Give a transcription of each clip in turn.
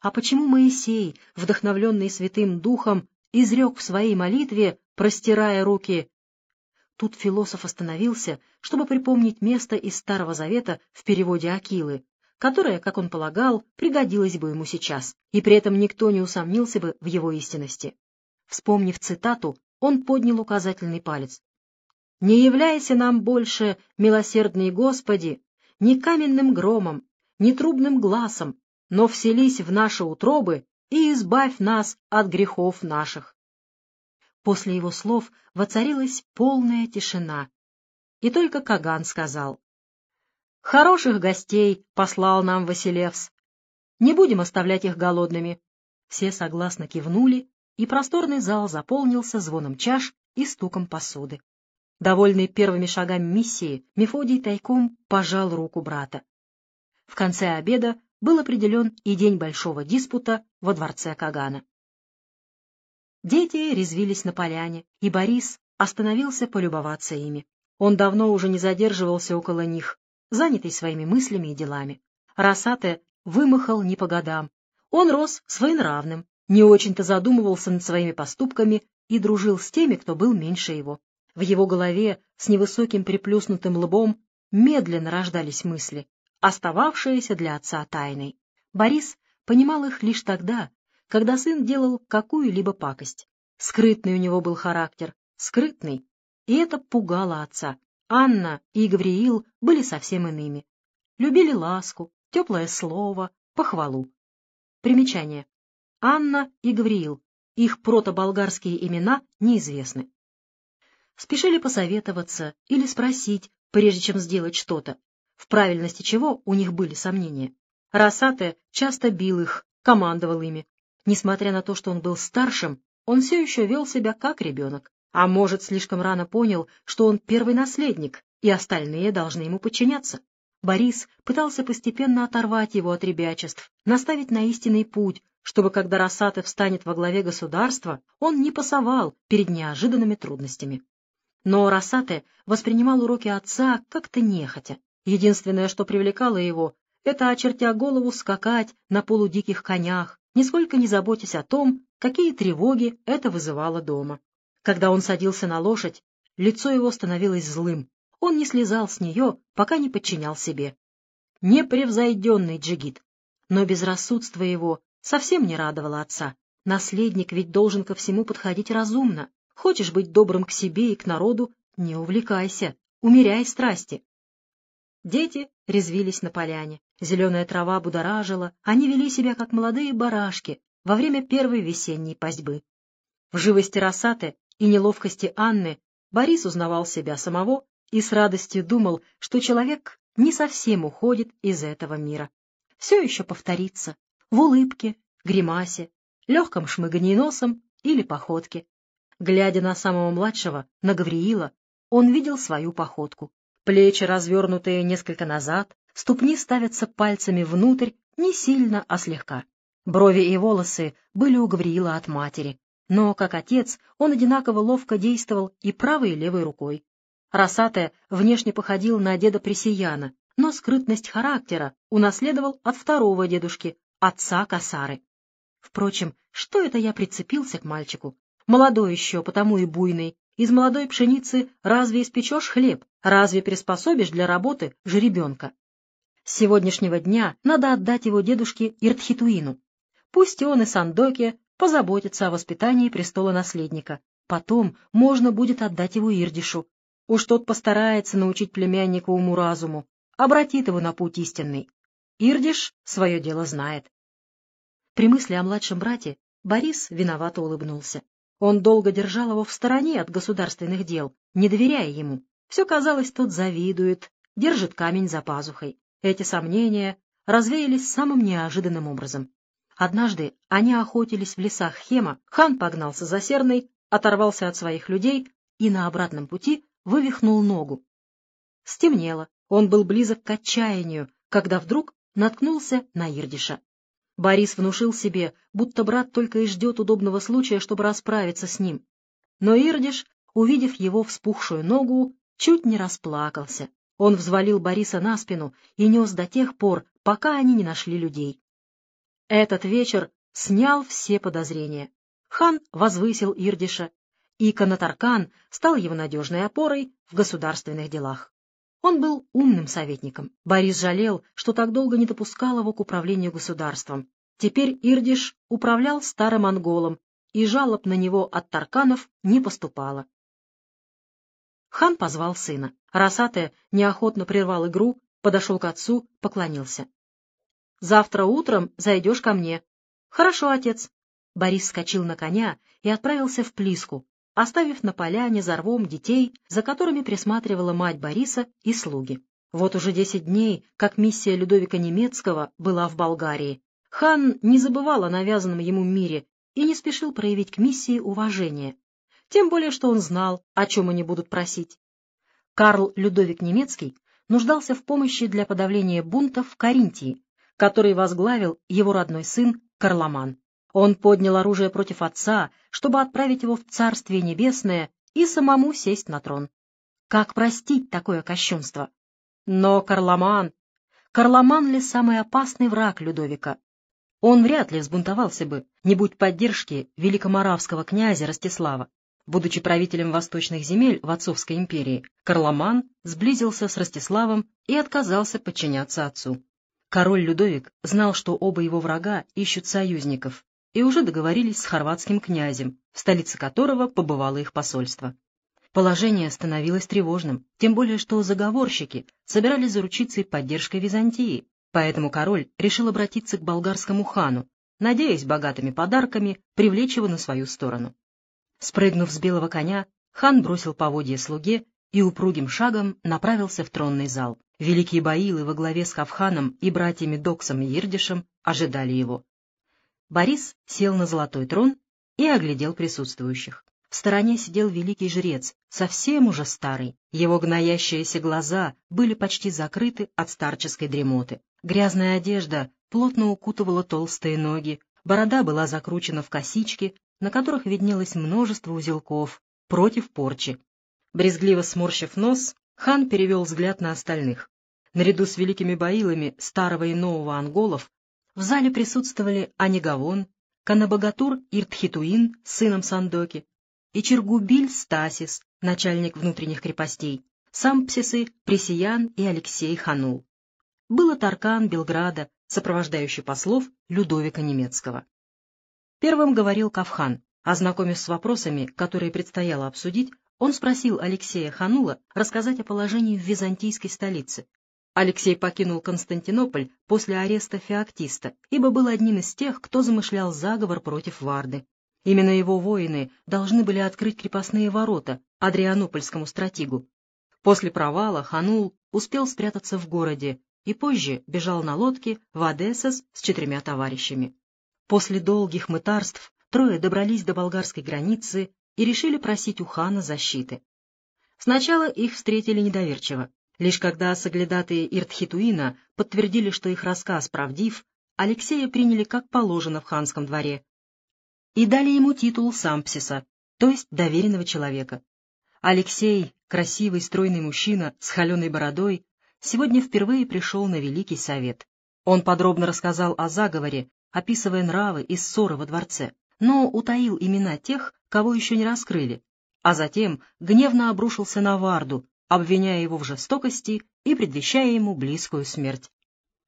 А почему Моисей, вдохновленный Святым Духом, изрек в своей молитве, простирая руки? Тут философ остановился, чтобы припомнить место из Старого Завета в переводе Акилы, которое, как он полагал, пригодилось бы ему сейчас, и при этом никто не усомнился бы в его истинности. Вспомнив цитату, он поднял указательный палец. «Не являйся нам больше, милосердный Господи, ни каменным громом, ни трубным глазом, но вселись в наши утробы и избавь нас от грехов наших». После его слов воцарилась полная тишина, и только Каган сказал, Хороших гостей послал нам Василевс. Не будем оставлять их голодными. Все согласно кивнули, и просторный зал заполнился звоном чаш и стуком посуды. Довольный первыми шагами миссии, Мефодий тайком пожал руку брата. В конце обеда был определен и день большого диспута во дворце Кагана. Дети резвились на поляне, и Борис остановился полюбоваться ими. Он давно уже не задерживался около них, занятый своими мыслями и делами. Росате вымахал не по годам. Он рос своенравным, не очень-то задумывался над своими поступками и дружил с теми, кто был меньше его. В его голове с невысоким приплюснутым лбом медленно рождались мысли, остававшиеся для отца тайной. Борис понимал их лишь тогда, когда сын делал какую-либо пакость. Скрытный у него был характер, скрытный, и это пугало отца. Анна и Гавриил были совсем иными. Любили ласку, теплое слово, похвалу. Примечание. Анна и Гавриил. Их протоболгарские имена неизвестны. Спешили посоветоваться или спросить, прежде чем сделать что-то, в правильности чего у них были сомнения. Росате часто бил их, командовал ими. Несмотря на то, что он был старшим, он все еще вел себя как ребенок. А может, слишком рано понял, что он первый наследник, и остальные должны ему подчиняться. Борис пытался постепенно оторвать его от ребячеств, наставить на истинный путь, чтобы, когда Росатов встанет во главе государства, он не пасовал перед неожиданными трудностями. Но Росате воспринимал уроки отца как-то нехотя. Единственное, что привлекало его, это, очертя голову, скакать на полудиких конях, нисколько не заботясь о том, какие тревоги это вызывало дома. Когда он садился на лошадь, лицо его становилось злым. Он не слезал с нее, пока не подчинял себе. Непревзойденный джигит. Но безрассудство его совсем не радовало отца. Наследник ведь должен ко всему подходить разумно. Хочешь быть добрым к себе и к народу — не увлекайся, умеряй страсти. Дети резвились на поляне. Зеленая трава будоражила, они вели себя, как молодые барашки, во время первой весенней пастьбы. В живости Росаты и неловкости Анны Борис узнавал себя самого и с радостью думал, что человек не совсем уходит из этого мира. Все еще повторится в улыбке, гримасе, легком шмыгании носом или походке. Глядя на самого младшего, на Гавриила, он видел свою походку. Плечи развернутые несколько назад, ступни ставятся пальцами внутрь, не сильно, а слегка. Брови и волосы были у Гавриила от матери, но, как отец, он одинаково ловко действовал и правой, и левой рукой. Росате внешне походил на деда Пресияна, но скрытность характера унаследовал от второго дедушки, отца Касары. Впрочем, что это я прицепился к мальчику? Молодой еще, потому и буйный. Из молодой пшеницы разве испечешь хлеб? Разве приспособишь для работы жеребенка? С сегодняшнего дня надо отдать его дедушке Иртхитуину. Пусть он и Сандоке позаботиться о воспитании престола наследника. Потом можно будет отдать его Ирдишу. Уж тот постарается научить племянника уму-разуму, обратит его на путь истинный. Ирдиш свое дело знает. При мысли о младшем брате Борис виновато улыбнулся. Он долго держал его в стороне от государственных дел, не доверяя ему. Все казалось, тот завидует, держит камень за пазухой. Эти сомнения развеялись самым неожиданным образом. Однажды они охотились в лесах Хема, хан погнался за серной, оторвался от своих людей и на обратном пути вывихнул ногу. Стемнело, он был близок к отчаянию, когда вдруг наткнулся на Ирдиша. Борис внушил себе, будто брат только и ждет удобного случая, чтобы расправиться с ним. Но Ирдиш, увидев его вспухшую ногу, чуть не расплакался. Он взвалил Бориса на спину и нес до тех пор, пока они не нашли людей. Этот вечер снял все подозрения. Хан возвысил Ирдиша, и Канатаркан стал его надежной опорой в государственных делах. Он был умным советником. Борис жалел, что так долго не допускал его к управлению государством. Теперь Ирдиш управлял старым анголом, и жалоб на него от тарканов не поступало. Хан позвал сына. Росатая неохотно прервал игру, подошел к отцу, поклонился. — Завтра утром зайдешь ко мне. — Хорошо, отец. Борис вскочил на коня и отправился в Плиску, оставив на поляне за рвом детей, за которыми присматривала мать Бориса и слуги. Вот уже десять дней, как миссия Людовика Немецкого была в Болгарии. Хан не забывал о навязанном ему мире и не спешил проявить к миссии уважение, тем более что он знал, о чем они будут просить. Карл Людовик Немецкий нуждался в помощи для подавления бунтов в Каринтии, который возглавил его родной сын Карломан. Он поднял оружие против отца, чтобы отправить его в Царствие Небесное и самому сесть на трон. Как простить такое кощунство? Но Карломан... Карломан ли самый опасный враг Людовика? Он вряд ли взбунтовался бы, не будь поддержки великоморавского князя Ростислава. Будучи правителем восточных земель в Отцовской империи, Карломан сблизился с Ростиславом и отказался подчиняться отцу. Король Людовик знал, что оба его врага ищут союзников, и уже договорились с хорватским князем, в столице которого побывало их посольство. Положение становилось тревожным, тем более что заговорщики собирались заручиться и поддержкой Византии, поэтому король решил обратиться к болгарскому хану, надеясь богатыми подарками привлечь его на свою сторону. Спрыгнув с белого коня, хан бросил поводья слуге и упругим шагом направился в тронный зал. Великие баилы во главе с Хавханом и братьями Доксом и Ирдишем ожидали его. Борис сел на золотой трон и оглядел присутствующих. В стороне сидел великий жрец, совсем уже старый. Его гноящиеся глаза были почти закрыты от старческой дремоты. Грязная одежда плотно укутывала толстые ноги, борода была закручена в косички, на которых виднелось множество узелков, против порчи. Брезгливо сморщив нос, хан перевел взгляд на остальных. Наряду с великими баилами старого и нового анголов в зале присутствовали Анигавон, Канабагатур Иртхитуин с сыном Сандоки и Чергубиль Стасис, начальник внутренних крепостей, сам Псисы Пресиян и Алексей Ханул. Был Таркан Белграда, сопровождающий послов Людовика Немецкого. Первым говорил Кавхан. Ознакомясь с вопросами, которые предстояло обсудить, он спросил Алексея Ханула рассказать о положении в византийской столице, Алексей покинул Константинополь после ареста Феоктиста, ибо был одним из тех, кто замышлял заговор против Варды. Именно его воины должны были открыть крепостные ворота Адрианопольскому стратегу. После провала Ханул успел спрятаться в городе и позже бежал на лодке в Одессос с четырьмя товарищами. После долгих мытарств трое добрались до болгарской границы и решили просить у хана защиты. Сначала их встретили недоверчиво. Лишь когда соглядатые Иртхитуина подтвердили, что их рассказ правдив, Алексея приняли как положено в ханском дворе и дали ему титул сампсиса, то есть доверенного человека. Алексей, красивый стройный мужчина с холеной бородой, сегодня впервые пришел на Великий Совет. Он подробно рассказал о заговоре, описывая нравы и ссоры во дворце, но утаил имена тех, кого еще не раскрыли, а затем гневно обрушился на Варду, обвиняя его в жестокости и предвещая ему близкую смерть.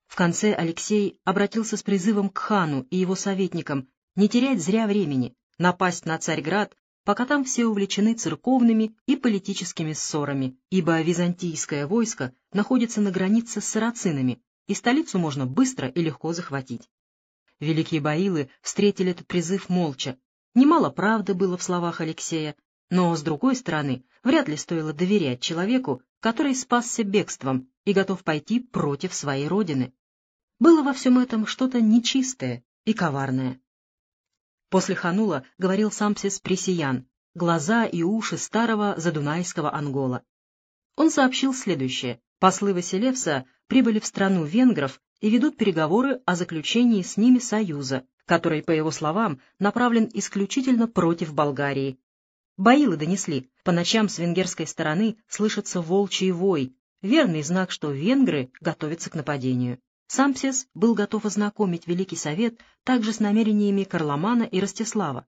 В конце Алексей обратился с призывом к хану и его советникам не терять зря времени, напасть на Царьград, пока там все увлечены церковными и политическими ссорами, ибо византийское войско находится на границе с сарацинами, и столицу можно быстро и легко захватить. Великие баилы встретили этот призыв молча. Немало правды было в словах Алексея, но, с другой стороны, вряд ли стоило доверять человеку, который спасся бегством и готов пойти против своей родины. Было во всем этом что-то нечистое и коварное. После Ханула говорил Сампсис Пресиян, глаза и уши старого задунайского ангола. Он сообщил следующее. Послы Василевса прибыли в страну венгров и ведут переговоры о заключении с ними союза, который, по его словам, направлен исключительно против Болгарии, Баилы донесли, по ночам с венгерской стороны слышится волчий вой, верный знак, что венгры готовятся к нападению. Сампсес был готов ознакомить Великий Совет также с намерениями Карломана и Ростислава,